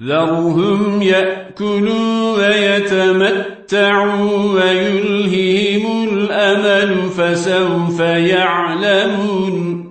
ذرهم يأكلوا ويتمتعوا ويلههم الأمل فسوف يعلمون